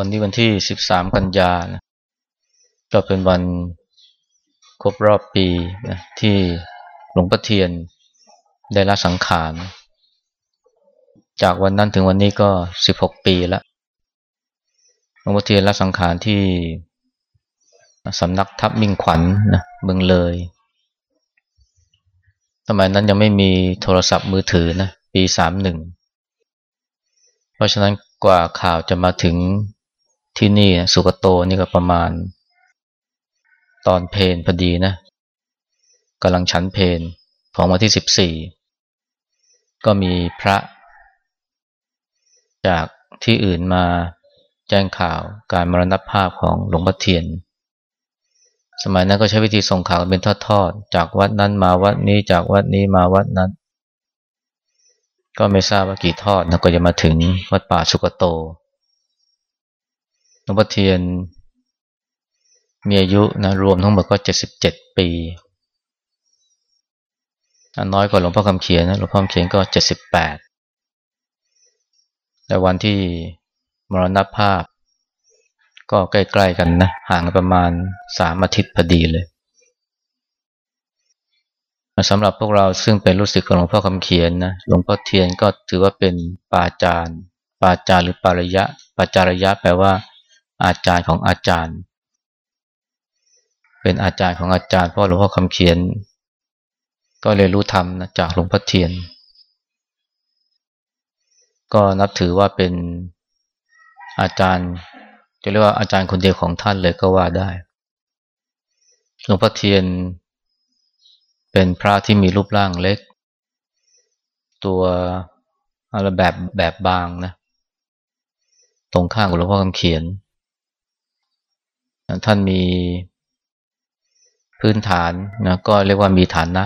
วันนี้วันที่ 13 กันยานะก็เป็นวันครบรอบปีนะที่หลวงพ่อเทียนได้ละสังขาร จากวันนั้นถึงวันนี้ก็ 16 ปีแล้วหลวงพ่อเทียนละสังขารที่สำนักทับมิ่งขวัญนนะเมืองเลย สมัยนั้นยังไม่มีโทรศัพท์มือถือนะปี 31 เพราะฉะนั้นกว่าข่าวจะมาถึง ที่นี่สุกโตนี่ก็ประมาณ ตอนเพนพอดีนะกำลังฉันเพนของวันที่สิบสี่ก็มีพระ จากที่อื่นมาแจ้งข่าวการมรณภาพของหลวงพ่อเทียน สมัยนั้นก็ใช้วิธีส่งข่าวเป็นทอดๆ จากวัดนั้นมาวัดนี้จากวัดนี้มาวัดนั้น ก็ไม่ทราบว่ากี่ทอดนะก็จะมาถึงวัดป่าสุกโต หลวงพ่อเทียนมีอายุนะรวมทั้งหมดก็เจ็ดสิบเจ็ดปีน้อยกว่าหลวงพ่อคำเขียนนะหลวงพ่อคำเขียนก็เจ็ดสิบแปดแต่วันที่มรณภาพ ก็ใกล้ๆกันนะห่างประมาณสามอาทิตย์พอดีเลยสำหรับพวกเราซึ่งเป็นลูกศิษย์ของหลวงพ่อคำเขียนนะหลวงพ่อเทียนก็ถือว่าเป็นปาจารย์ปาจารย์หรือปารยะปาจารยะแปลว่า อาจารย์ของอาจารย์ เป็นอาจารย์ของอาจารย์ เพราะหลวงพ่อคำเขียน ก็เรียนรู้ธรรมนะจากหลวงพ่อเทียน ก็นับถือว่าเป็นอาจารย์ จะเรียกว่าอาจารย์คนเดียวของท่านเลยก็ว่าได้ หลวงพ่อเทียน เป็นพระที่มีรูปร่างเล็ก ตัวอะไรแบบแบบบางนะ ตรงข้างกับหลวงพ่อคำเขียน ท่านมีพื้นฐานนะก็เรียกว่ามีฐานะ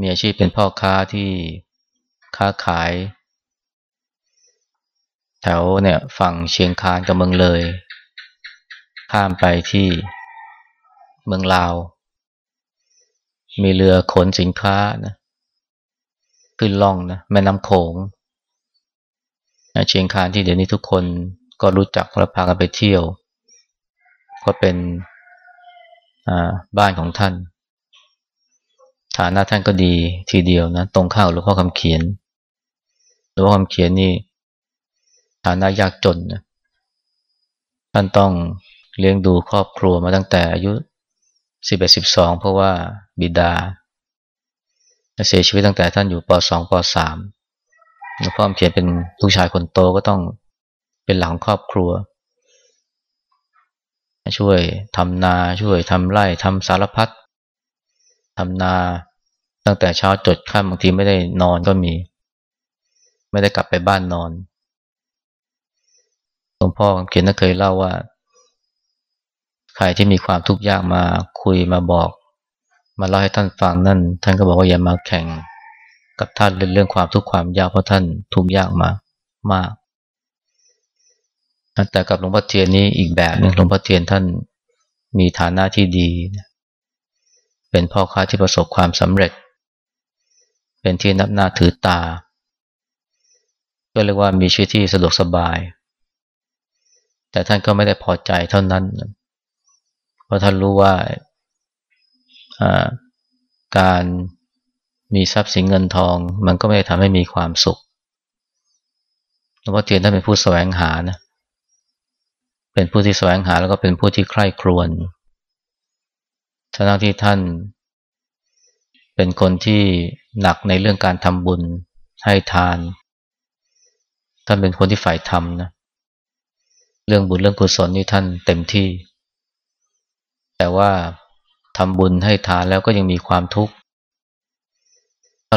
มีอาชีพเป็นพ่อค้าที่ค้าขาย แถวเนี่ยฝั่งเชียงคานกับเมืองเลย ข้ามไปที่เมืองลาว มีเรือขนสินค้านะขึ้นล่องนะแม่น้ำโขงเชียงคานที่เดี๋ยวนี้ทุกคน ก็รู้จักแล้วพากันไปเที่ยว ก็เป็นบ้านของท่าน ฐานะท่านก็ดีทีเดียวนะตรงข้าวหลวงพ่อคำเขียนหลวงพ่อคำเขียนนี่ฐานะยากจนนะท่านต้องเลี้ยงดูครอบครัวมาตั้งแต่อายุสิบเอ็ดสิบสองเพราะว่าบิดาเสียชีวิตตั้งแต่ท่านอยู่ปสองปสามหลวงพ่อเขียนเป็นลูกชายคนโตก็ต้อง เป็นหลังครอบครัว ช่วยทำนาช่วยทำไร่ทำสารพัดทำนาตั้งแต่เช้าจดค่ำบางทีไม่ได้นอนก็มี ไม่ได้กลับไปบ้านนอนหลวงพ่อเขียนน่าเคยเล่าว่า ใครที่มีความทุกข์ยากมาคุยมาบอก มาเล่าให้ท่านฟังนั่น ท่านก็บอกว่าอย่ามาแข่งกับท่านเรื่องความทุกข์ความยากเพราะท่านทุกข์ยากมามาก แต่กับหลวงพ่อเทียนนี้อีกแบบหนึ่งหลวงพ่อเทียนท่านมีฐานะที่ดี เป็นพ่อค้าที่ประสบความสำเร็จ เป็นที่นับหน้าถือตา ก็เรียกว่ามีชีวิตที่สะดวกสบาย แต่ท่านก็ไม่ได้พอใจเท่านั้น เพราะท่านรู้ว่าการมีทรัพย์สินเงินทอง มันก็ไม่ได้ทำให้มีความสุขหลวงพ่อเทียนท่านเป็นผู้แสวงหานะเป็นผู้ที่แสวงหาแล้วก็เป็นผู้ที่ใคร่ครวญทั้งที่ท่าน เป็นคนที่หนักในเรื่องการทำบุญให้ทาน ท่านเป็นคนที่ฝ่ายธรรมนะ เรื่องบุญเรื่องกุศลนี่ท่านเต็มที่ แต่ว่าทำบุญให้ทานแล้วก็ยังมีความทุกข์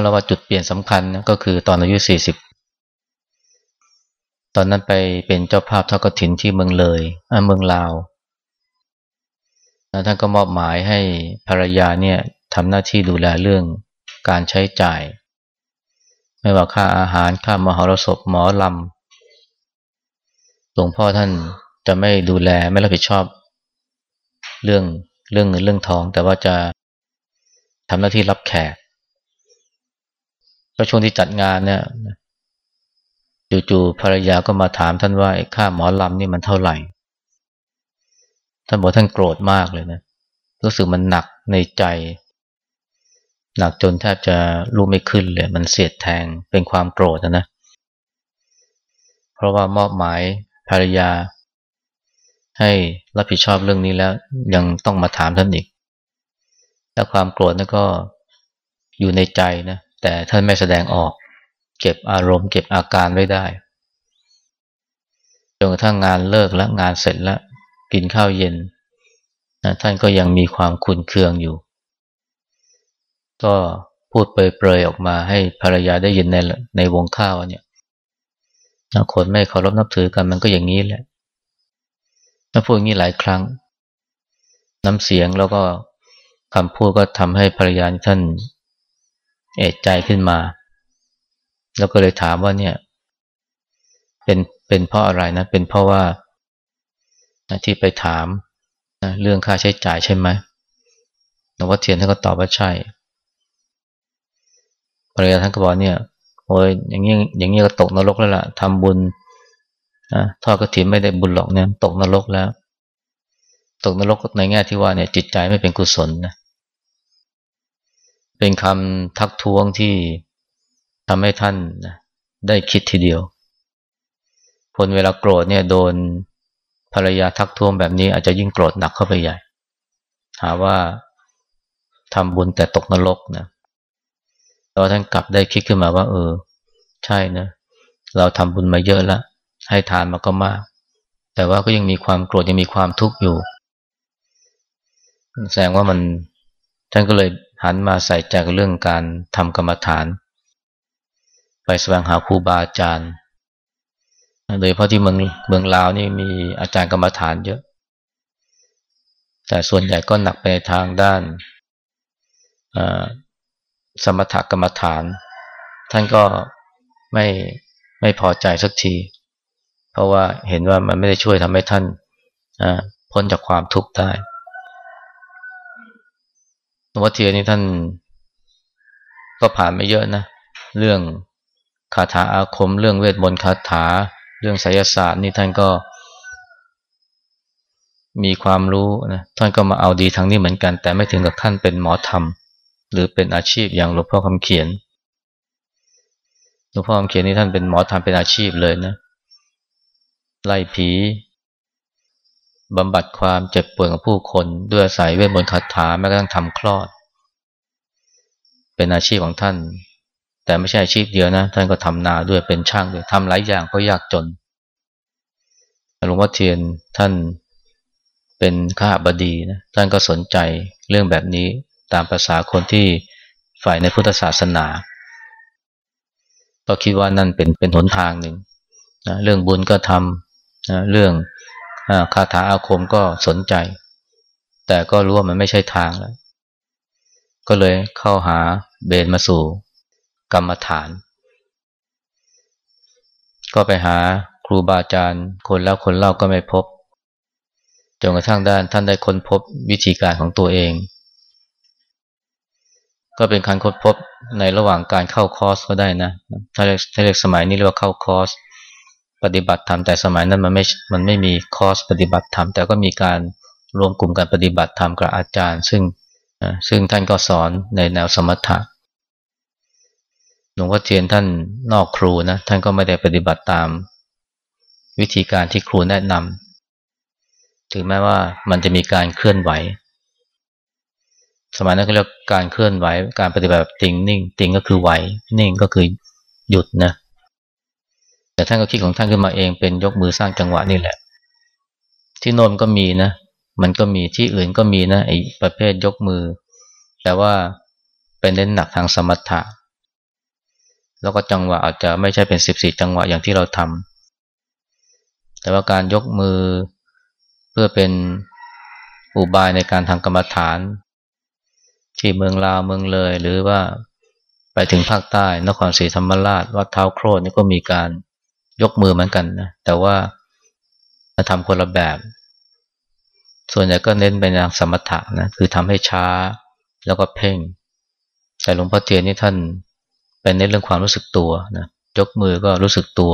เราว่าจุดเปลี่ยนสำคัญนะก็คือตอนอายุสี่สิบ ตอนนั้นไปเป็นเจ้าภาพทอดกฐินที่เมืองเลยเมืองลาวท่านก็มอบหมายให้ภรรยาเนี่ยทำหน้าที่ดูแลเรื่องการใช้จ่าย ไม่ว่าค่าอาหารค่ามหรสพหมอลำหลวงพ่อท่านจะไม่ดูแลไม่รับผิดชอบ เรื่องเรื่องเงินเรื่องทอง แต่ว่าจะทำหน้าที่รับแขกก็ช่วงที่จัดงานเนี่ย จู่ๆภรรยาก็มาถามท่านว่าค่าหมอลำนี่มันเท่าไหร่ ท่านบอกท่านโกรธมากเลยนะ รู้สึกมันหนักในใจ หนักจนแทบจะรู้ไม่ขึ้นเลย มันเสียดแทงเป็นความโกรธนะ เพราะว่ามอบหมายภรรยา ให้รับผิดชอบเรื่องนี้แล้ว ยังต้องมาถามท่านอีก และความโกรธนั่นก็อยู่ในใจนะ แต่ท่านไม่แสดงออก เก็บอารมณ์ เก็บอาการไว้ได้จนกระทั่งงานเลิกแล้วงานเสร็จแล้วกินข้าวเย็นนะท่านก็ยังมีความคุนเคืองอยู่ ก็พูดเปรยๆออกมาให้ภรรยาได้ยินในในวงข้าวเนี่ยคนไม่เคารพนับถือกันมันก็อย่างนี้แหละถ้าพูดอย่างนี้หลายครั้ง น้ำเสียงแล้วก็คำพูดก็ทำให้ภรรยาท่านเอดใจขึ้นมา แล้วก็เลยถามว่าเนี่ยเป็นเป็นเพราะอะไรนะ เป็นเพราะว่าที่ไปถามนะเรื่องค่าใช้จ่ายใช่ไหมหลวงพ่อเทียนท่านก็ตอบว่าใช่ภรรยาท่านก็บอกเนี่ยโอ้ยอย่างนี้อย่างนี้ก็ตกนรกแล้วล่ะทำบุญนะทอดกระถิ่นไม่ได้บุญหรอกเนี่ยตกนรกแล้ว ตกนรกในแง่ที่ว่าเนี่ย จิตใจไม่เป็นกุศลนะเป็นคำทักท้วงที่ ทำให้ท่านได้คิดทีเดียวคนเวลาโกรธเนี่ยโดนภรรยาทักท้วงแบบนี้อาจจะยิ่งโกรธหนักเข้าไปใหญ่ หาว่าทำบุญแต่ตกนรกนะแล้วท่านกลับได้คิดขึ้นมาว่า เออ ใช่นะ เราทำบุญมาเยอะแล้วให้ทานมาก็มาก แต่ว่าก็ยังมีความโกรธยังมีความทุกข์อยู่ แสดงว่ามันท่านก็เลยหันมาใส่ใจกับเรื่องการทำกรรมฐาน ไปแสวงหาครูบาอาจารย์ โดยเพราะที่เมืองเมืองลาวนี่มีอาจารย์กรรมฐานเยอะ แต่ส่วนใหญ่ก็หนักไปในทางด้านสมถกรรมฐาน ท่านก็ไม่ไม่พอใจสักที เพราะว่าเห็นว่ามันไม่ได้ช่วยทำให้ท่านพ้นจากความทุกข์ได้วงพ่อเทียนนี่ท่านก็ผ่านไม่เยอะนะ เรื่อง คาถาอาคม เรื่องเวทมนต์คาถา เรื่องไสยศาสตร์นี่ท่านก็ มีความรู้นะท่านก็มาเอาดีทางนี้เหมือนกัน แต่ไม่ถึงกับท่านเป็นหมอธรรม หรือเป็นอาชีพอย่างหลวงพ่อคำเขียนหลวงพ่อคำเขียนนี่ท่านเป็นหมอธรรมเป็นอาชีพเลยนะไล่ผีบำบัดความเจ็บปวดของผู้คนด้วยอาศัยเวทมนต์คาถาแม้กระทั่งทำคลอด เป็นอาชีพของท่าน แต่ไม่ใช่อาชีพเดียวนะ ท่านก็ทำนาด้วยเป็นช่างด้วยทำหลายอย่างเพราะยากจนหลวงพ่อเทียนท่านเป็นข้าบดีนะท่านก็สนใจเรื่องแบบนี้ตามภาษาคนที่ฝ่ายในพุทธศาสนา ก็คิดว่านั่นเป็นเป็นหนทางหนึ่งนะเรื่องบุญก็ทำนะเรื่องคาถาอาคมก็สนใจ แต่ก็รู้ว่ามันไม่ใช่ทางแล้ว ก็เลยเข้าหาเบนมาสู่ กรรมฐาน ก็ไปหาครูบาอาจารย์ คนแล้วคนเล่าก็ไม่พบจนกระทั่งด้านท่านได้ค้นพบวิธีการของตัวเอง ก็เป็นการค้นพบในระหว่างการเข้าคอร์สก็ได้นะถ้าเรียกสมัยนี้เรียกว่าเข้าคอร์สปฏิบัติธรรมแต่สมัยนั้นมันไม่ มันไม่มีคอร์สปฏิบัติธรรมแต่ก็มีการรวมกลุ่มการปฏิบัติธรรมกับอาจารย์ ซึ่งซึ่งท่านก็สอนในแนวสมถะ หลวงพ่อเทียนท่านนอกครูนะท่านก็ไม่ได้ปฏิบัติตาม วิธีการที่ครูแนะนำถึงแม้ว่ามันจะมีการเคลื่อนไหว สมัยนั้นก็เรียกการเคลื่อนไหว การปฏิบัติติงนิ่งติงก็คือไหว นิ่งก็คือหยุดนะแต่ท่านก็คิดของท่านขึ้นมาเองเป็นยกมือสร้างจังหวะนี่แหละ ที่โนนก็มีนะ มันก็มีที่อื่นก็มีนะไอ้ประเภทยกมือ แต่ว่าเป็นเน้นหนักทางสมถะ แล้วก็จังหวะอาจจะไม่ใช่เป็นสิบสี่จังหวะอย่างที่เราทำแต่ว่าการยกมือเพื่อเป็นอุบายในการทางกรรมฐาน ที่เมืองลาวเมืองเลย หรือว่าไปถึงภาคใต้ นครศรีธรรมราชวัดเท้าโครนนี่ก็มีการยกมือเหมือนกันนะแต่ว่าทำคนละแบบ ส่วนใหญ่ก็เน้นไปทางสมถะนะคือทำให้ช้าแล้วก็เพ่ง แต่หลวงพ่อเทียนนี่ท่าน เป็นในเรื่องความรู้สึกตัวนะยกมือก็รู้สึกตัว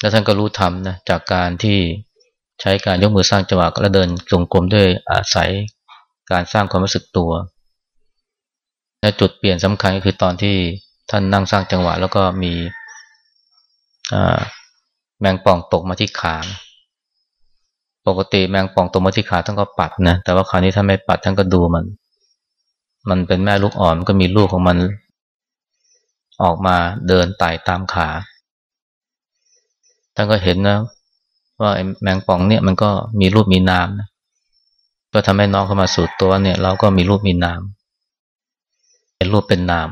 แล้วท่านก็รู้ธรรมนะจากการที่ใช้การยกมือสร้างจังหวะและเดินจงกรมด้วยอาศัยการสร้างความรู้สึกตัว และจุดเปลี่ยนสำคัญก็คือตอนที่ท่านนั่งสร้างจังหวะ แล้วก็มีแมงป่องตกมาที่ขาปกติแมงป่องตกมาที่ขาท่านก็ปัดนะแต่ว่าคราวนี้ท่านไม่ปัดท่านก็ดูมัน มันเป็นแม่ลูกอ่อนก็มีลูกของมัน ออกมาเดินไต่ตามขาท่านก็เห็นนะว่าแมงป่องเนี่ยมันก็มีรูปมีนามนะก็ทำให้น้องเข้ามาสู่ตัวเนี่ย เราก็มีรูปมีนาม เป็นรูปเป็นนาม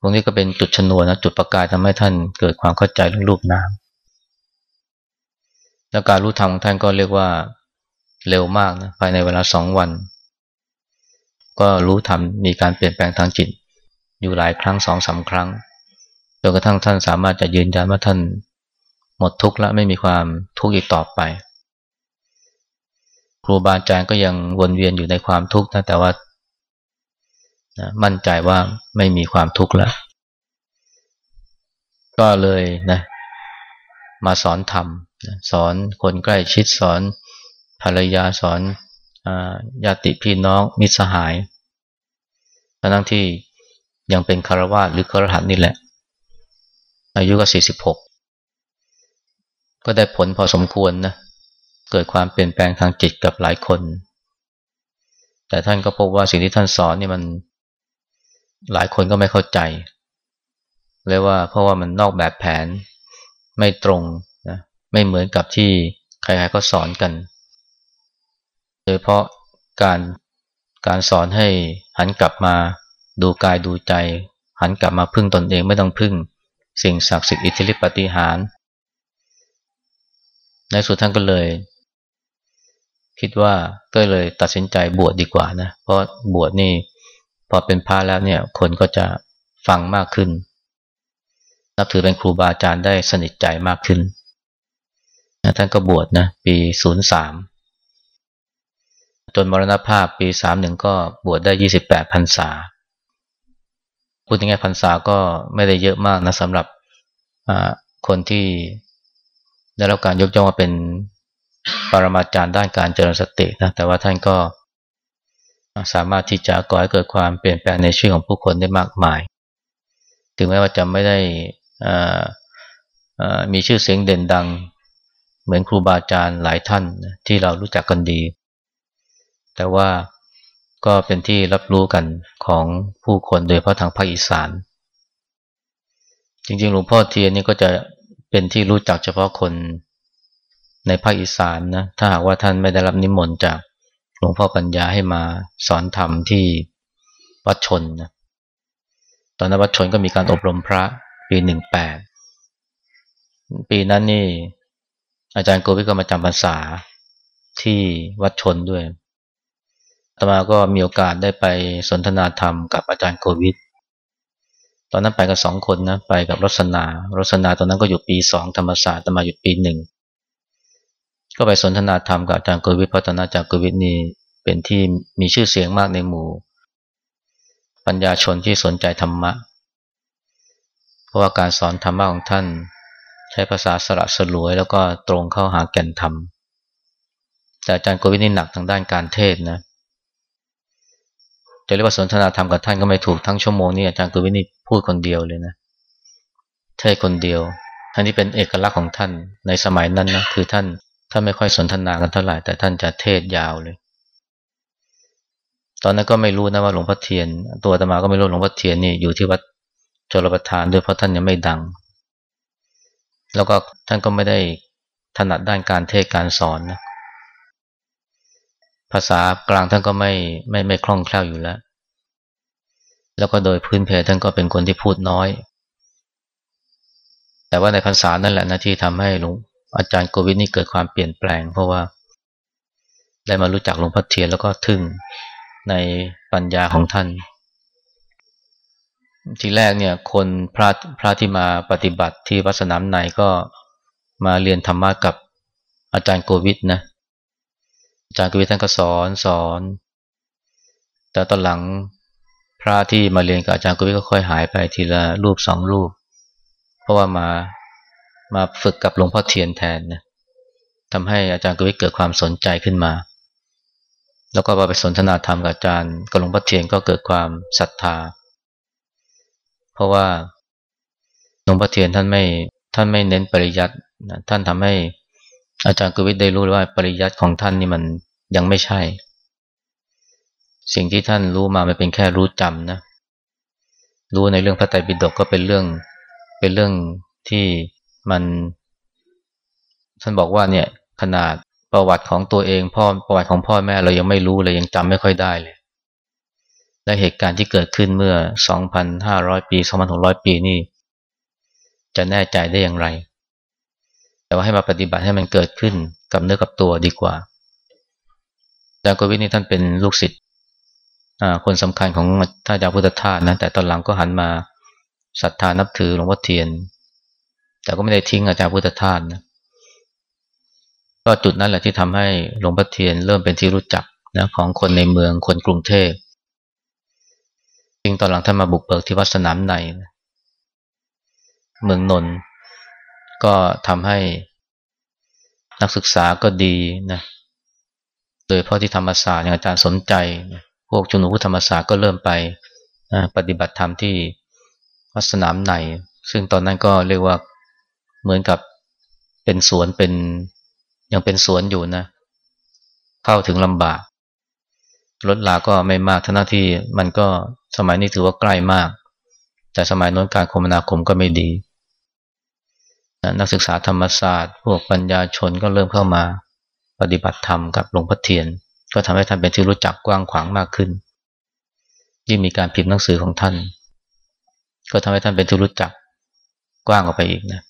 ตรงนี้ก็เป็นจุดชนวนนะจุดประกายทำให้ท่านเกิดความเข้าใจเรื่องรูปนามแล้วการรู้ธรรมของท่านก็เรียกว่าเร็วมากนะภายในเวลาสองวัน ก็รู้ธรรมมีการเปลี่ยนแปลงทางจิต อยู่หลายครั้งสองสาครั้งจนกระทั่งท่านสามารถจะยืนยันว่าท่าน หมดทุกข์แล้วไม่มีความทุกข์อีกต่อไป ครูบาอาจารย์ก็ยังวนเวียนอยู่ในความทุกข์นะแต่ว่านะมั่นใจว่าไม่มีความทุกข์แล้ว ก็เลยนะมาสอนธรรม สอนคนใกล้ชิดสอนภรรยาสอน ญาติพี่น้องมิตรสหายทั้งที่ยังเป็นคารวะหรือคารหัสนี่แหละ อายุก็สี่สิบหกก็ได้ผลพอสมควรนะเกิดความเปลี่ยนแปลงทางจิตกับหลายคน แต่ท่านก็พบว่าสิ่งที่ท่านสอนนี่มันหลายคนก็ไม่เข้าใจเลยว่าเพราะว่ามันนอกแบบแผนไม่ตรงนะไม่เหมือนกับที่ใครๆก็สอนกัน โดยเพราะการการสอนให้หันกลับมาดูกายดูใจ หันกลับมาพึ่งตนเองไม่ต้องพึ่ง สิ่งศักดิ์สิทธิ์อิทธิฤทธิปฏิหาร ในสุดท่านก็เลย คิดว่าก็เลยตัดสินใจบวชดดีกว่านะ เพราะบวชนี่พอเป็นพระแล้วเนี่ยคนก็จะฟังมากขึ้น นับถือเป็นครูบาอาจารย์ได้สนิทใจมากขึ้นนะท่านก็บวชนะปีศูนย์สาม จนมรณภาพปีสามหนึ่งก็บวชได้ยี่สิบแปดพรรษาพูดง่ายๆพรรษาก็ไม่ได้เยอะมากนะสำหรับคนที่ได้รับการยกย่องว่าเป็นปรมาจารย์ด้านการเจริญสตินะแต่ว่าท่านก็สามารถที่จะก่อให้เกิดความเปลี่ยนแปลงในชีวิตของผู้คนได้มากมาย ถึงแม้ว่าจะไม่ได้มีชื่อเสียงเด่นดัง เหมือนครูบาอาจารย์หลายท่านที่เรารู้จักกันดี แต่ว่าก็เป็นที่รับรู้กันของผู้คนโดยเพราะทางภาคอีสาน จริงๆ หลวงพ่อเทียนนี่ก็จะเป็นที่รู้จักเฉพาะคนในภาคอีสานนะถ้าหากว่าท่านไม่ได้รับนิมนต์จากหลวงพ่อปัญญาให้มาสอนธรรมที่วัดชนนะตอนนั้นวัดชนก็มีการอบรมพระปีหนึ่งแปดปีนั้นนี่อาจารย์โกวิทก็มาจำพรรษาที่วัดชนด้วย ต่อมาก็มีโอกาสได้ไปสนทนาธรรมกับอาจารย์โกวิทตอนนั้นไปกับสองคนนะ ไปกับรสนารสนาตอนนั้นก็อยู่ปีสองธรรมศาสตร์ต่มาอยู่ปีหนึ่ง ก็ไปสนทนาธรรมกับอาจารย์โกวิทเพราะตอนนั้นอาจารย์โกวิทนี่เป็นที่มีชื่อเสียงมากในหมู่ ปัญญาชนที่สนใจธรรมะ เพราะว่าการสอนธรรมะของท่าน ใช้ภาษาสระสลวย แล้วก็ตรงเข้าหาแก่นธรรม แต่อาจารย์โกวิทนี่หนักทางด้านการเทศนะ จะเรียกว่าสนทนาธรรมกับท่านก็ไม่ถูกทั้งชั่วโมงนี้อาจารย์กวินี่พูดคนเดียวเลยนะเทศคนเดียวท่านที่เป็นเอกลักษณ์ของท่านในสมัยนั้นนะคือท่านท่านไม่ค่อยสนทนากันเท่าไหร่แต่ท่านจะเทศยาวเลย ตอนนั้นก็ไม่รู้นะว่าหลวงพ่อเทียน ตัวตมาก็ไม่รู้หลวงพ่อเทียนนี่อยู่ที่วัดชลประทานด้วยเพราะท่านยังไม่ดัง แล้วก็ท่านก็ไม่ได้ถนัดด้านการเทศการสอนนะ ภาษากลางท่านก็ไม่ไม่ไม่คล่องแคล่วอยู่แล้ว แล้วก็โดยพื้นเพท่านก็เป็นคนที่พูดน้อย แต่ว่าในภาษานั่นแหละนะที่ทำให้หลวงอาจารย์โกวิทนี่เกิดความเปลี่ยนแปลง เพราะว่า ได้มารู้จักหลวงพ่อเทียนแล้วก็ทึ่งในปัญญาของท่าน ทีแรกเนี่ยคนพระพระที่มาปฏิบัติที่วัดสนามในก็มาเรียนธรรมะกับอาจารย์โกวิทนะ อาจารย์กวิท่านก็สอนสอน แต่ตอนหลังพระที่มาเรียนกับอาจารย์กวิทก็ค่อยหายไปทีละรูปสองรูป เพราะว่ามามาฝึกกับหลวงพ่อเทียนแทนนะทำให้อาจารย์กวิทเกิดความสนใจขึ้นมา แล้วก็พอไปสนทนาธรรมกับอาจารย์กับหลวงพ่อเทียนก็เกิดความศรัทธา เพราะว่าหลวงพ่อเทียนท่านไม่ท่านไม่เน้นปริยัติท่านทำให้ อาจารย์กวิทได้รู้ว่าปริยัติของท่านนี่มันยังไม่ใช่ สิ่งที่ท่านรู้มามันเป็นแค่รู้จำนะ รู้ในเรื่องพระไตรปิฎกก็เป็นเรื่อง เป็นเรื่องที่มัน ท่านบอกว่าเนี่ยขนาดประวัติของตัวเองพ่อประวัติของพ่อแม่เรายังไม่รู้เลยยังจำไม่ค่อยได้เลย และเหตุการณ์ที่เกิดขึ้นเมื่อ 2,500 ปี 2,600 ปีนี่ จะแน่ใจได้อย่างไร แต่ว่าให้มาปฏิบัติให้มันเกิดขึ้นกับเนื้อกับตัวดีกว่าอาจารย์กวิทนี่ท่านเป็นลูกศิษย์คนสำคัญของท่านอาจารย์พุทธทาสนะ แต่ตอนหลังก็หันมาศรัทธานับถือหลวงพ่อเทียน แต่ก็ไม่ได้ทิ้งอาจารย์พุทธทาสนะ ก็จุดนั้นแหละที่ทำให้หลวงพ่อเทียนเริ่มเป็นที่รู้จักนะของคนในเมืองคนกรุงเทพจริงตอนหลังท่านมาบุกเบิกที่วัดสนามใน เมืองนนท์ ก็ทำให้นักศึกษาก็ดีนะโดยเพราะที่ธรรมศาสตร์อย่างอาจารย์สนใจ พวกชุนุพุทธธรรมศาสตร์ก็เริ่มไปปฏิบัติธรรมที่วัดสนามในซึ่งตอนนั้นก็เรียกว่าเหมือนกับเป็นสวนเป็นยังเป็นสวนอยู่นะ เข้าถึงลำบากรถลาก็ไม่มากท่าที่มันก็สมัยนี้ถือว่าใกล้มาก แต่สมัยน้นการคมนาคมก็ไม่ดี นักศึกษาธรรมศาสตร์ พวกปัญญาชนก็เริ่มเข้ามาปฏิบัติธรรมกับหลวงพ่อเทียน ก็ทำให้ท่านเป็นที่รู้จักกว้างขวางมากขึ้น ยิ่งมีการพิมพ์หนังสือของท่าน ก็ทำให้ท่านเป็นที่รู้จักกว้างออกไปอีกนะ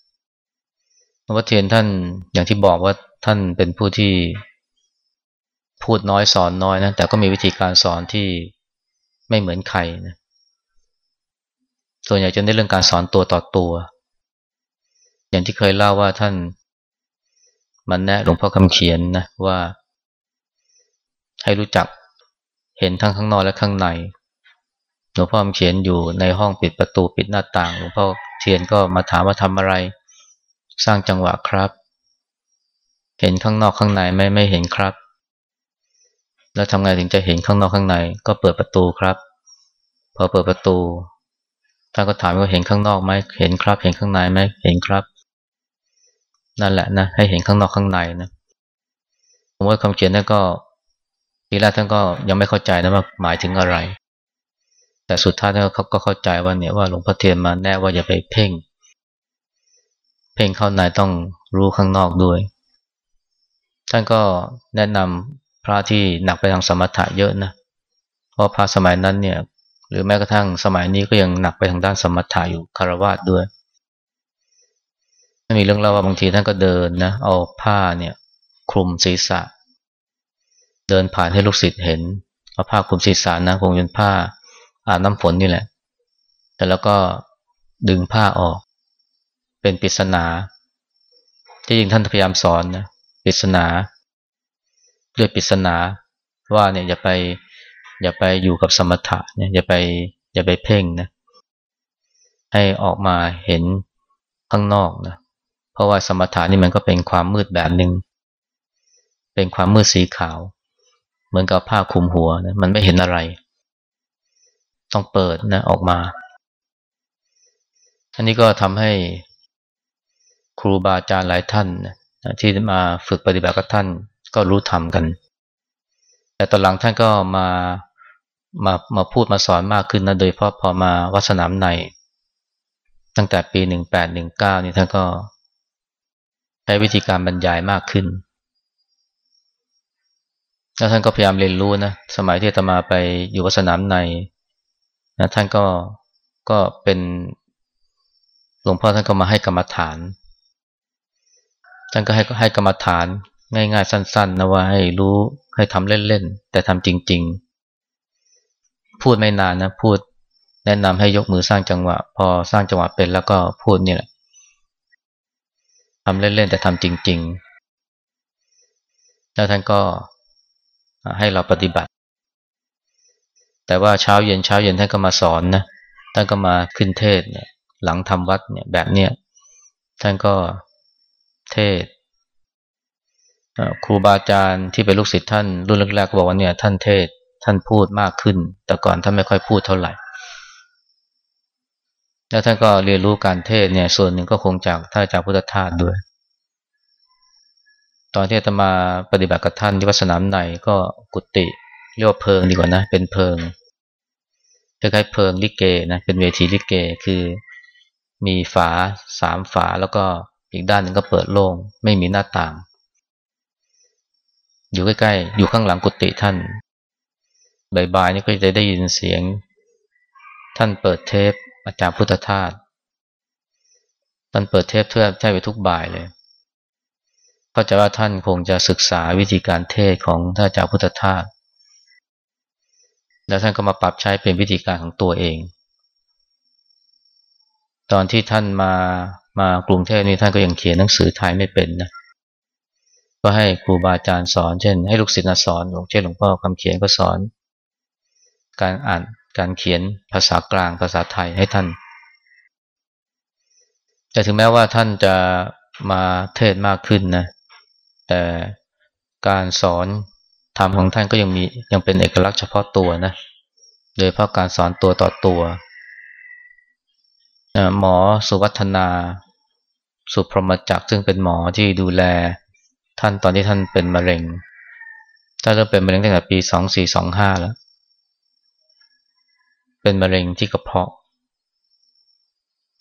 หลวงพ่อเทียนท่านอย่างที่บอกว่าท่านเป็นผู้ที่พูดน้อยสอนน้อยนะแต่ก็มีวิธีการสอนที่ไม่เหมือนใครนะส่วนใหญ่จะได้เรื่องการสอนตัวต่อตัว อย่างที่เคยเล่าว่าท่านมันแนะหลวงพ่อคำเขียนนะว่า ให้รู้จักเห็นทั้งข้างนอกและข้างในหลวงพ่อคำเขียนอยู่ในห้องปิดประตูปิดหน้าต่าง หลวงพ่อเทียนก็มาถามว่าทำอะไร สร้างจังหวะครับ เห็นข้างนอกข้างในไม่ไม่เห็นครับ แล้วทำไงถึงจะเห็นข้างนอกข้างใน ก็เปิดประตูครับ พอเปิดประตูท่านก็ถามว่าเห็นข้างนอกไหมเห็นครับ เห็นข้างในไหมเห็นครับ นั่นแหละนะให้เห็นข้างนอกข้างในนะผมว่าคำเขียนนั่นก็ทีแรกท่านก็ยังไม่เข้าใจนะว่าหมายถึงอะไร แต่สุดท้ายเขาก็เข้าใจว่าเนี่ยว่าหลวงพ่อเทียนมาแน่ว่าอย่าไปเพ่ง เพ่งเข้าในต้องรู้ข้างนอกด้วย ท่านก็แนะนำพระที่หนักไปทางสมถะเยอะนะเพราะพระสมัยนั้นเนี่ย หรือแม้กระทั่งสมัยนี้ก็ยังหนักไปทางด้านสมถะอยู่คารวะด้วย มีเรื่องเล่าว่าบางทีท่านก็เดินนะเอาผ้าเนี่ยคลุมศีรษะ เดินผ่านให้ลูกศิษย์เห็นเอาผ้าคลุมศีรษะนะคงเป็นผ้าอาบน้ำฝนนี่แหละ แต่แล้วก็ดึงผ้าออก เป็นปริศนา ที่จริงท่านพยายามสอนนะปริศนาด้วยปริศนาว่าเนี่ยอย่าไปอย่าไปอยู่กับสมถะเนี่ยอย่าไปอย่าไปเพ่งนะให้ออกมาเห็นข้างนอกนะ เพราะว่าสมถะนี่มันก็เป็นความมืดแบบหนึ่ง เป็นความมืดสีขาว เหมือนกับผ้าคลุมหัวนะมันไม่เห็นอะไร ต้องเปิดนะออกมา อันนี้ก็ทำให้ครูบาอาจารย์หลายท่านนะที่มาฝึกปฏิบัติกับท่านก็รู้ธรรมกัน แต่ตอนหลังท่านก็มามามาพูดมาสอนมากขึ้นนะโดยเพราะพอมาวัดสนามใน ตั้งแต่ปีหนึ่งแปดหนึ่งเก้านี่ท่านก็ ใช้วิธีการบรรยายมากขึ้น แล้วท่านก็พยายามเรียนรู้นะ สมัยที่ตมาไปอยู่วัดสนามในนะท่านก็ก็เป็นหลวงพ่อท่านก็มาให้กรรมฐาน ท่านก็ให้ให้กรรมฐานง่ายๆ สั้นๆนะว่าให้รู้ให้ทำเล่นๆ แต่ทำจริง ๆ พูดไม่นานนะ พูดแนะนำให้ยกมือสร้างจังหวะ พอสร้างจังหวะเป็นแล้วก็พูดนี่แหละ ทำเล่นๆแต่ทำจริง ๆ แล้วท่านก็ให้เราปฏิบัติ แต่ว่าเช้าเย็นเช้าเย็นท่านก็มาสอนนะท่านก็มาขึ้นเทศเนี่ย หลังทำวัดเนี่ยแบบเนี้ยท่านก็เทศครูบาอาจารย์ที่เป็นลูกศิษย์ท่านรุ่นแรกๆก็บอกว่าเนี่ยท่านเทศท่านพูดมากขึ้น แต่ก่อนท่านไม่ค่อยพูดเท่าไหร่ แล้วท่านก็เรียนรู้การเทศเนี่ย ส่วนหนึ่งก็คงจากท่านจากพุทธทาสด้วย ตอนที่อาตมาปฏิบัติกับท่านที่วัดสนามในก็กุฏิเรียกว่าเพิงดีกว่านะ เป็นเพิงคล้ายๆเพิงลิเกนะเป็นเวทีลิเกคือมีฝาสามฝาแล้วก็อีกด้านหนึ่งก็เปิดโล่งไม่มีหน้าต่าง อยู่ใกล้ๆ อยู่ข้างหลังกุฏิท่านบ่ายๆนี่ก็จะได้ยินเสียง ท่านเปิดเทป อาจารย์พุทธทาสท่านเปิดเทปเพื่อใช้ไปทุกบ่ายเลยก็จะว่าท่านคงจะศึกษาวิธีการเทศของท่านอาจารย์พุทธทาสแล้วท่านก็มาปรับใช้เป็นวิธีการของตัวเอง ตอนที่ท่านมามากรุงเทพนี่ท่านก็ยังเขียนหนังสือไทยไม่เป็นนะก็ให้ครูบาอาจารย์สอน เช่น ให้ลูกศิษย์สอนหลวงเช่นหลวงพ่อคำเขียนก็สอน การอ่าน การเขียนภาษากลางภาษาไทยให้ท่าน แต่ถึงแม้ว่าท่านจะมาเทศมากขึ้นนะแต่การสอนธรรมของท่านก็ยังมียังเป็นเอกลักษณ์เฉพาะตัวนะโดยเพราะการสอนตัวต่อตัวหมอสุวัฒนาสุพรหมจักซึ่งเป็นหมอที่ดูแลท่านตอนที่ท่านเป็นมะเร็งท่านเริ่มเป็นมะเร็งตั้งแต่ปีสองสี่สองห้าแล้ว เป็นมะเร็งที่กระเพาะ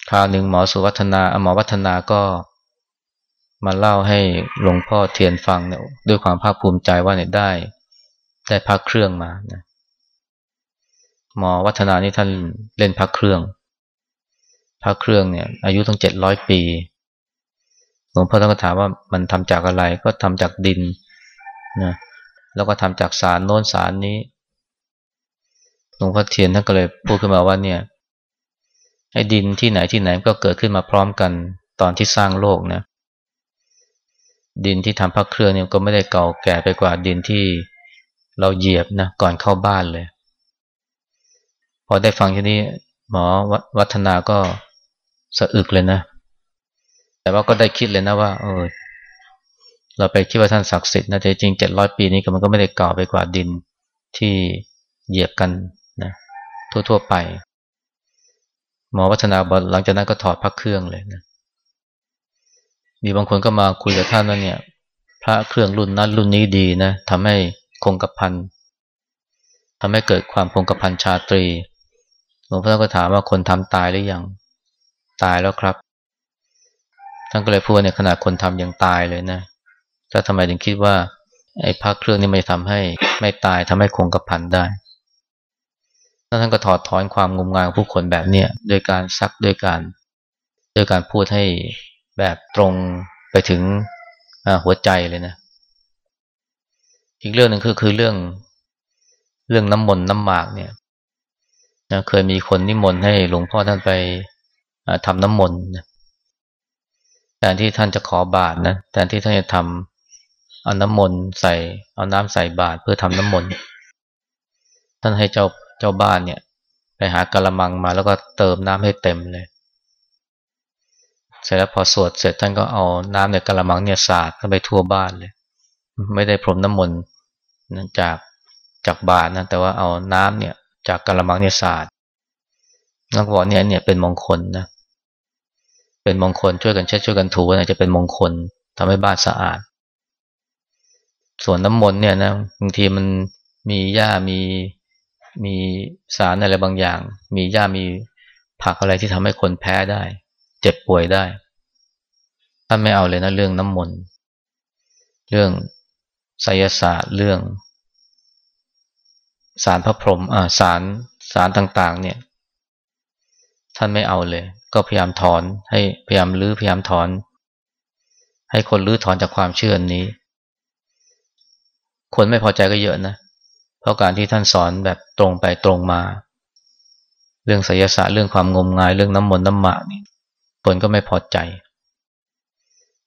คราวหนึ่งหมอสุวัฒนาหมอวัฒนาก็มาเล่าให้หลวงพ่อเทียนฟังเนี่ยด้วยความภาคภูมิใจว่าเนี่ยได้ ได้พักเครื่องมานะหมอวัฒนานี่ท่านเล่นพักเครื่องพักเครื่องเนี่ย อายุตั้งเจ็ดร้อยปีหลวงพ่อท่านก็ถามว่ามันทำจากอะไรก็ทำจากดินนะแล้วก็ทำจากสารโน้นสารนี้ ลวงพ่อเทียนท่านก็เลยพูดขึ้นมาว่าเนี่ยไอ้ดินที่ไหนที่ไหนก็เกิดขึ้นมาพร้อมกันตอนที่สร้างโลกนะดินที่ทำพักเครื่องเนี่ยก็ไม่ได้เก่าแก่ไปกว่าดินที่เราเหยียบนะก่อนเข้าบ้านเลย พอได้ฟังทีนี้หมอวัฒนาก็สะอึกเลยนะ แต่ว่าก็ได้คิดเลยนะว่าเออเราไปคิดว่าท่านศักดิ์สิทธิ์นะแต่จริงเจ็ดร้อยปีนี้ก็มันก็ไม่ได้เก่าไปกว่าดินที่เหยียบกัน นะทั่วๆไป หมอวัฒนาบอกหลังจากนั้นก็ถอดพักเครื่องเลยนะมีบางคนก็มาคุยกับท่านว่าเนี่ย พระเครื่องรุ่นนั้นรุ่นนี้ดีนะทำให้คงกระพันทำให้เกิดความคงกระพันชาตรีหลวงพ่อก็ถามว่าคนทำตายหรือยังตายแล้วครับท่านก็เลยพูดเนี่ยขนาดคนทำยังตายเลยนะถ้าทำไมถึงคิดว่าไอ้พระเครื่องนี่ไม่ทำให้ไม่ตายทำให้คงกระพันได้ แล้วท่านก็ถอดถอนความงมงายของผู้คนแบบเนี้ยโดยการซักด้วยการโดยการพูดให้แบบตรงไปถึงหัวใจเลยนะ อีกเรื่องหนึ่งคือคือเรื่องเรื่องน้ำมนต์น้ำหมากเนี่ยนะเคยมีคนนิมนต์ให้หลวงพ่อท่านไปทำน้ำมนต์นะแทนที่ท่านจะขอบาตรนะแทนที่ท่านจะทำเอาน้ำมนต์ใส่เอาน้ำใส่บาตรเพื่อทำน้ำมนต์ท่านให้เจ้า เจ้าบ้านเนี่ย ไปหากระมังมาแล้วก็เติมน้ำให้เต็มเลย เสร็จแล้วพอสวดเสร็จท่านก็เอาน้ำในกระมังเนี่ยสาดเข้าไปทั่วบ้านเลย ไม่ได้พรมน้ำมนต์จากจากบาทนะแต่ว่าเอาน้ำเนี่ยจากกระมังเนี่ยสาดนักบอกเนี่ยเนี่ยเป็นมงคลนะเป็นมงคลช่วยกันเช็ดช่วยกันถูนะจะเป็นมงคลทำให้บ้านสะอาด ส่วนน้ำมนต์เนี่ยนะบางทีมันมีหญ้ามี มีสารอะไรบางอย่าง มีหญ้ามีผักอะไรที่ทำให้คนแพ้ได้ เจ็บป่วยได้ท่านไม่เอาเลยนะเรื่องน้ำมนต์เรื่องไสยศาสตร์เรื่อง สารพระพรหมอ่าสารสารต่างๆ เนี่ย ท่านไม่เอาเลย ก็พยายามถอนให้พยายามลื้อพยายามถอน ให้คนลื้อถอนจากความเชื่อนี้ คนไม่พอใจก็เยอะนะ เพราะการที่ท่านสอนแบบตรงไปตรงมา เรื่องไสยศาสตร์เรื่องความงมงายเรื่องน้ำมนต์น้ำหมานี่คนก็ไม่พอใจ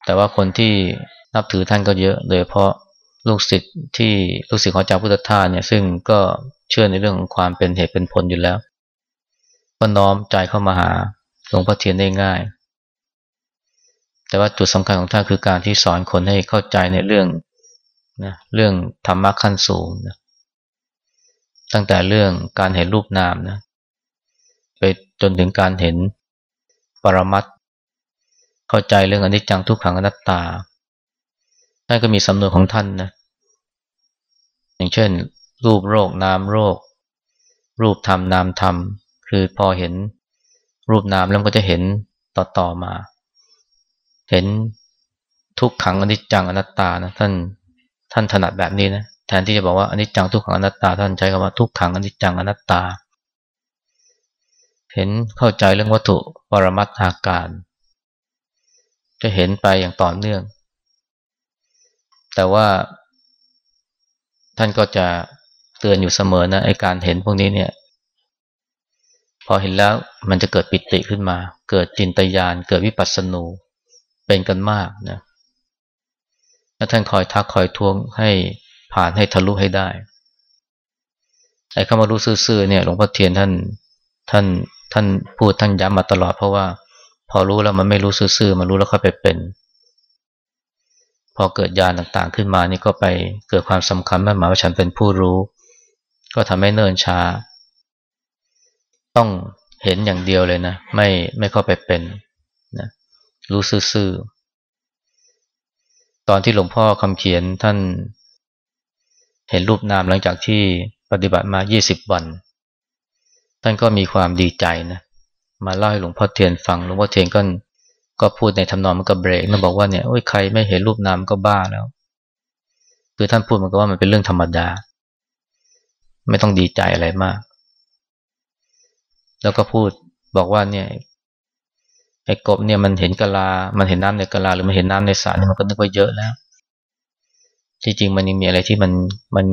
แต่ว่าคนที่นับถือท่านก็เยอะ โดยเพราะลูกศิษย์ที่ลูกศิษย์ของเจ้าพุทธทาสเนี่ยซึ่งก็เชื่อในเรื่องของความเป็นเหตุเป็นผลอยู่แล้ว ก็น้อมใจเข้ามาหาหลวงพ่อเทียนได้ง่าย แต่ว่าจุดสำคัญของท่านคือการที่สอนคนให้เข้าใจในเรื่องนะเรื่องธรรมะขั้นสูงนะ ตั้งแต่เรื่องการเห็นรูปนามนะไปจนถึงการเห็นปรมัตเข้าใจเรื่องอนิจจังทุกขังอนัตตาท่านก็มีสำนวนของท่านนะอย่างเช่น รูปโรคนามโรค รูปธรรมนามธรรม คือพอเห็นรูปนามแล้วก็จะเห็นต่อๆมา เห็นทุกขังอนิจจังอนัตตานะท่านท่านถนัดแบบนี้นะ ทนที่จะบอกว่าอนิจจังทุกขังอนัตตาท่านใช้คำว่าทุกขังอนิจจังอนัตตา เห็นเข้าใจเรื่องวัตถุปรมัตถาการ จะเห็นไปอย่างต่อเนื่อง แต่ว่าท่านก็จะเตือนอยู่เสมอนะไอการเห็นพวกนี้เนี่ย พอเห็นแล้วมันจะเกิดปิติขึ้นมา เกิดจินตยานเกิดวิปัสสนูเป็นกันมากนะแล้วท่านคอยทักคอยทวงให้ ผ่านให้ทะลุให้ได้ไอ้คำว่ารู้ซื่อเนี่ยหลวงพ่อเทียนท่านท่านท่านพูดท่านย้ำมาตลอดเพราะว่า พอรู้แล้วมันไม่รู้ซื่อๆมันรู้แล้วค่อยไปเป็น พอเกิดญาณต่างๆ ขึ้นมานี่ก็ไปเกิดความสำคัญมั่นหมายว่าฉันเป็นผู้รู้ ก็ทำให้เนิ่นช้า ต้องเห็นอย่างเดียวเลยนะไม่ไม่เข้าไปเป็นนะรู้ซื่อตอนที่หลวงพ่อคำเขียนท่าน เห็นรูปนามหลังจากที่ปฏิบัติมา 20 วัน ท่านก็มีความดีใจนะ มาเล่าให้หลวงพ่อเทียนฟัง หลวงพ่อเทียนก็ก็พูดในทำนองมันก็เบรกนะบอกว่าเนี่ยโอ้ยใครไม่เห็นรูปนามก็บ้าแล้ว คือท่านพูดมันก็ว่ามันเป็นเรื่องธรรมดา ไม่ต้องดีใจอะไรมาก แล้วก็พูดบอกว่าเนี่ยไอ้กบเนี่ยมันเห็นกะลา มันเห็นน้ำในกะลาหรือมันเห็นน้ำในสระนี่มันก็นึกว่าเยอะแล้ว ที่จริงมันยังมีอะไรที่มันมัน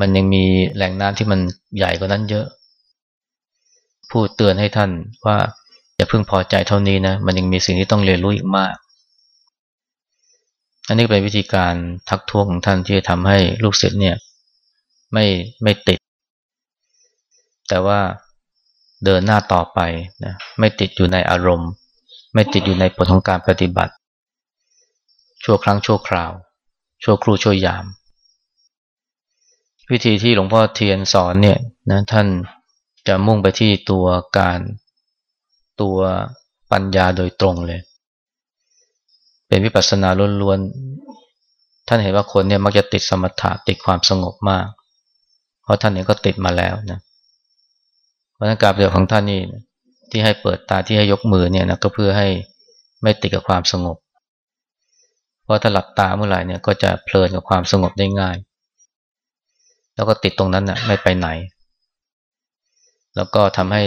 มันยังมีแหล่งน้ำที่มันใหญ่กว่านั้นเยอะ พูดเตือนให้ท่านว่าอย่าเพิ่งพอใจเท่านี้นะ มันยังมีสิ่งที่ต้องเรียนรู้อีกมาก อันนี้เป็นวิธีการทักท้วงของท่านที่จะทำให้ลูกศิษย์เนี่ยไม่ไม่ติด แต่ว่าเดินหน้าต่อไปนะไม่ติดอยู่ในอารมณ์ ไม่ติดอยู่ในผลของการปฏิบัติ ชั่วครั้งชั่วคราว ชั่วครูชั่วยาม วิธีที่หลวงพ่อเทียนสอนเนี่ยนะท่านจะมุ่งไปที่ตัวการตัวปัญญาโดยตรงเลย เป็นวิปัสสนาล้วนๆท่านเห็นว่าคนเนี่ยมักจะติดสมถะติดความสงบมาก เพราะท่านเองก็ติดมาแล้วนะเพราะนั้นการเดียวของท่านนี่ที่ให้เปิดตาที่ให้ยกมือเนี่ยนะก็เพื่อให้ไม่ติดกับความสงบ เพราะถ้าหลับตาเมื่อไหร่เนี่ยก็จะเพลินกับความสงบได้ง่าย แล้วก็ติดตรงนั้นน่ะไม่ไปไหน แล้วก็ทำให้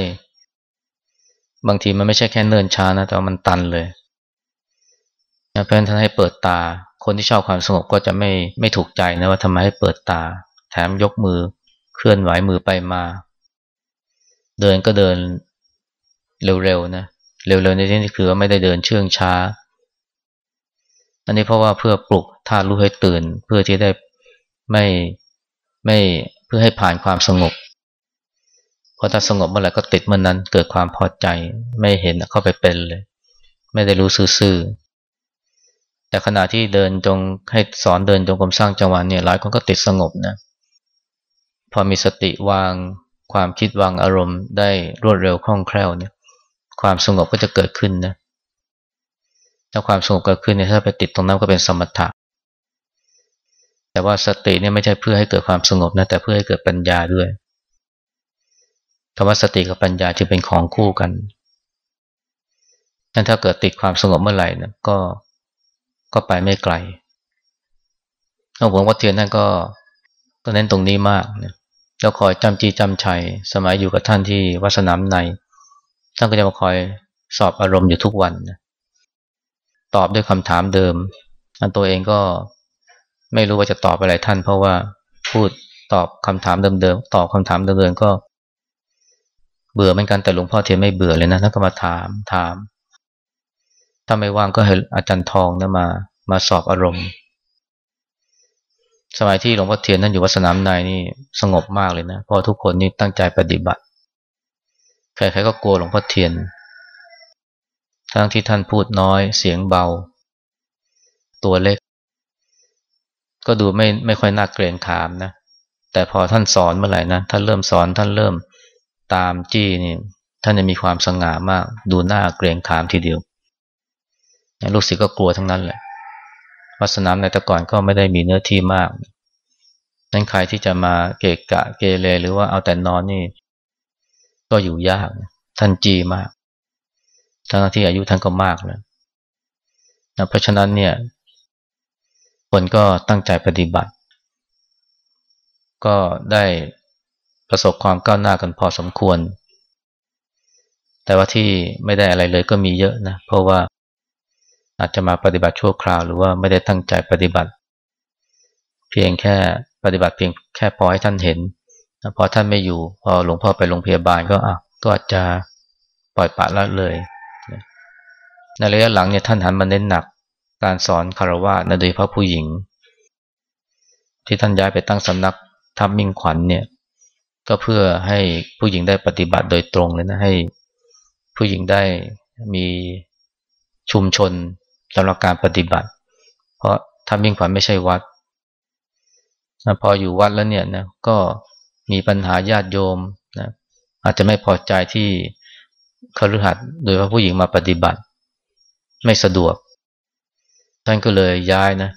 บางทีมันไม่ใช่แค่เนินช้านะแต่มันตันเลยเพราะฉะนั้นท่านให้เปิดตา คนที่ชอบความสงบก็จะไม่ไม่ถูกใจนะว่าทำไมให้เปิดตา แถมยกมือเคลื่อนไหวมือไปมา เดินก็เดินเร็วๆนะเร็วๆในที่นี้คือว่าไม่ได้เดินเชื่องช้า อันนี้เพราะว่าเพื่อปลุกธาตุรู้ให้ตื่น เพื่อที่ได้ไม่ไม่เพื่อให้ผ่านความสงบพอถ้าสงบเมื่อไหร่ก็ติดเมื่อนนั้นเกิดความพอใจไม่เห็นเข้าไปเป็นเลย ไม่ได้รู้ซื่อแต่ขณะที่เดินจงให้สอนเดินจงกรมสร้างจังหวะเนี่ยหลายคนก็ติดสงบนะพอมีสติวางความคิดวางอารมณ์ได้รวดเร็วคล่องแคล่วเนี่ยความสงบก็จะเกิดขึ้นนะ ถ้าความสงบเกิดขึ้นเนี่ยถ้าไปติดตรงนั้นก็เป็นสมถะ แต่ว่าสติเนี่ยไม่ใช่เพื่อให้เกิดความสงบนะแต่เพื่อให้เกิดปัญญาด้วยคำว่าสติกับปัญญาจะเป็นของคู่กันนั้นถ้าเกิดติดความสงบเมื่อไหร่นะก็ก็ไปไม่ไกลหลวงพ่อวัดเทียนท่านก็ก็เน้นตรงนี้มากนะแล้วคอยจำจีจำชัย สมัยอยู่กับท่านที่วัดสนามใน ท่านก็จะมาคอยสอบอารมณ์อยู่ทุกวันนะ ตอบด้วยคำถามเดิมอันตัวเองก็ไม่รู้ว่าจะตอบอะไรท่าน เพราะว่าพูดตอบคำถามเดิมๆตอบคำถามเดิมๆก็ เบื่อเหมือนกันแต่หลวงพ่อเทียนไม่เบื่อเลยนะท่านก็มาถามถาม ถ้าไม่ว่างก็ให้อาจารย์ทองนะมา มาสอบอารมณ์ สมัยที่หลวงพ่อเทียนท่านอยู่วัดสนามในนี่สงบมากเลยนะเพราะทุกคนนี่ตั้งใจปฏิบัติใครๆก็กลัวหลวงพ่อเทียน ทั้งที่ท่านพูดน้อยเสียงเบา ตัวเล็ก ก็ดูไม่ไม่ค่อยน่าเกรงขามนะ แต่พอท่านสอนเมื่อไหร่นะท่านเริ่มสอนท่านเริ่มตามจี้นี่ท่านจะมีความสง่ามาก ดูหน้าเกรงขามทีเดียวลูกศิษย์ก็กลัวทั้งนั้นแหละวัดสนามในแต่ก่อนก็ไม่ได้มีเนื้อที่มากนั้นใครที่จะมาเกะกะเกเรหรือว่าเอาแต่นอนนี่ ก็อยู่ยาก ท่านจีมาก ทั้งที่อายุท่านก็มากแล้วนะเพราะฉะนั้นเนี่ย คนก็ตั้งใจปฏิบัติ ก็ได้ประสบความก้าวหน้ากันพอสมควร แต่ว่าที่ไม่ได้อะไรเลยก็มีเยอะนะ เพราะว่าอาจจะมาปฏิบัติชั่วคราวหรือว่าไม่ได้ตั้งใจปฏิบัติ เพียงแค่ปฏิบัติเพียงแค่พอให้ท่านเห็นพอท่านไม่อยู่ พอหลวงพ่อไปโรงพยาบาลก็อะก็อาจจะปล่อยปละละเลย ในระยะหลังเนี่ยท่านหันมาเน้นหนักการสอนคารวะนะโดยพาะผู้หญิง ที่ท่านย้ายไปตั้งสำนักทับมิ่งขวัญเนี่ย ก็เพื่อให้ผู้หญิงได้ปฏิบัติโดยตรงเลยนะให้ผู้หญิงได้มีชุมชนสำหรับการปฏิบัติ เพราะทำมิ่งขวัญไม่ใช่วัดพออยู่วัดแล้วเนี่ยนะก็มีปัญหาญาติโยมนะอาจจะไม่พอใจที่คฤหัสถ์โดยว่าผู้หญิงมาปฏิบัติ ไม่สะดวก ท่านก็เลยย้ายนะ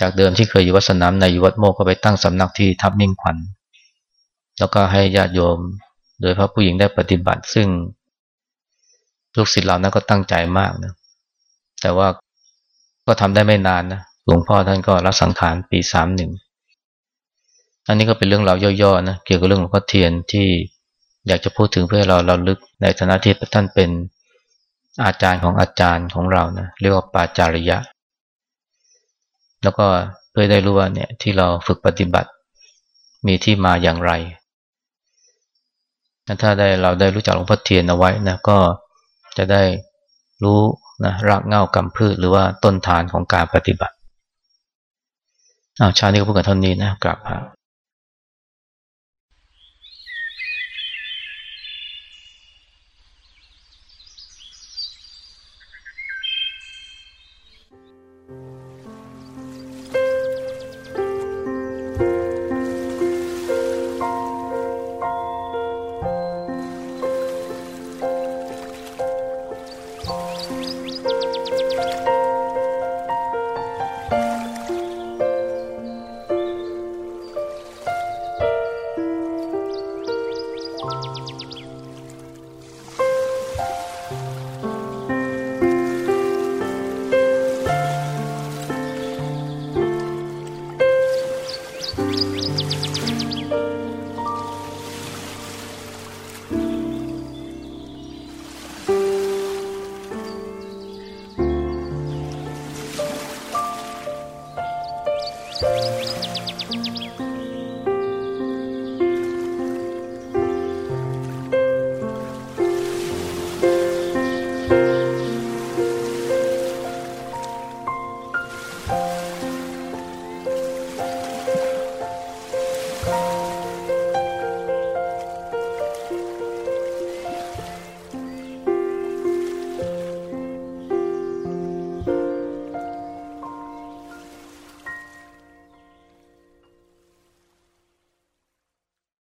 จากเดิมที่เคยอยู่วัดสนามในอยู่วัดโมกก็ไปตั้งสำนักที่ทับมิ่งขวัญ แล้วก็ให้ญาติโยม โดยพระผู้หญิงได้ปฏิบัติ ซึ่งลูกศิษย์เรานั้นก็ตั้งใจมากนะ แต่ว่าก็ทำได้ไม่นานนะ หลวงพ่อท่านก็รับสังขารปีสามหนึ่งอันนี้ก็เป็นเรื่องราวย่อๆนะเกี่ยวกับเรื่องหลวงพ่อเทียนที่อยากจะพูดถึงเพื่อเราเราลึกในฐานะที่ท่านเป็น อาจารย์ของอาจารย์ของเรานะเรียกว่าปาจาริยะ แล้วก็เพื่อได้รู้ว่าเนี่ยที่เราฝึกปฏิบัติมีที่มาอย่างไร ถ้าได้เราได้รู้จักหลวงพ่อเทียนเอาไว้นะก็จะได้รู้นะรากเง้ากำพืชหรือว่าต้นฐานของการปฏิบัติอาชานี้ก็พูดกันเท่านี้นะกราบพระ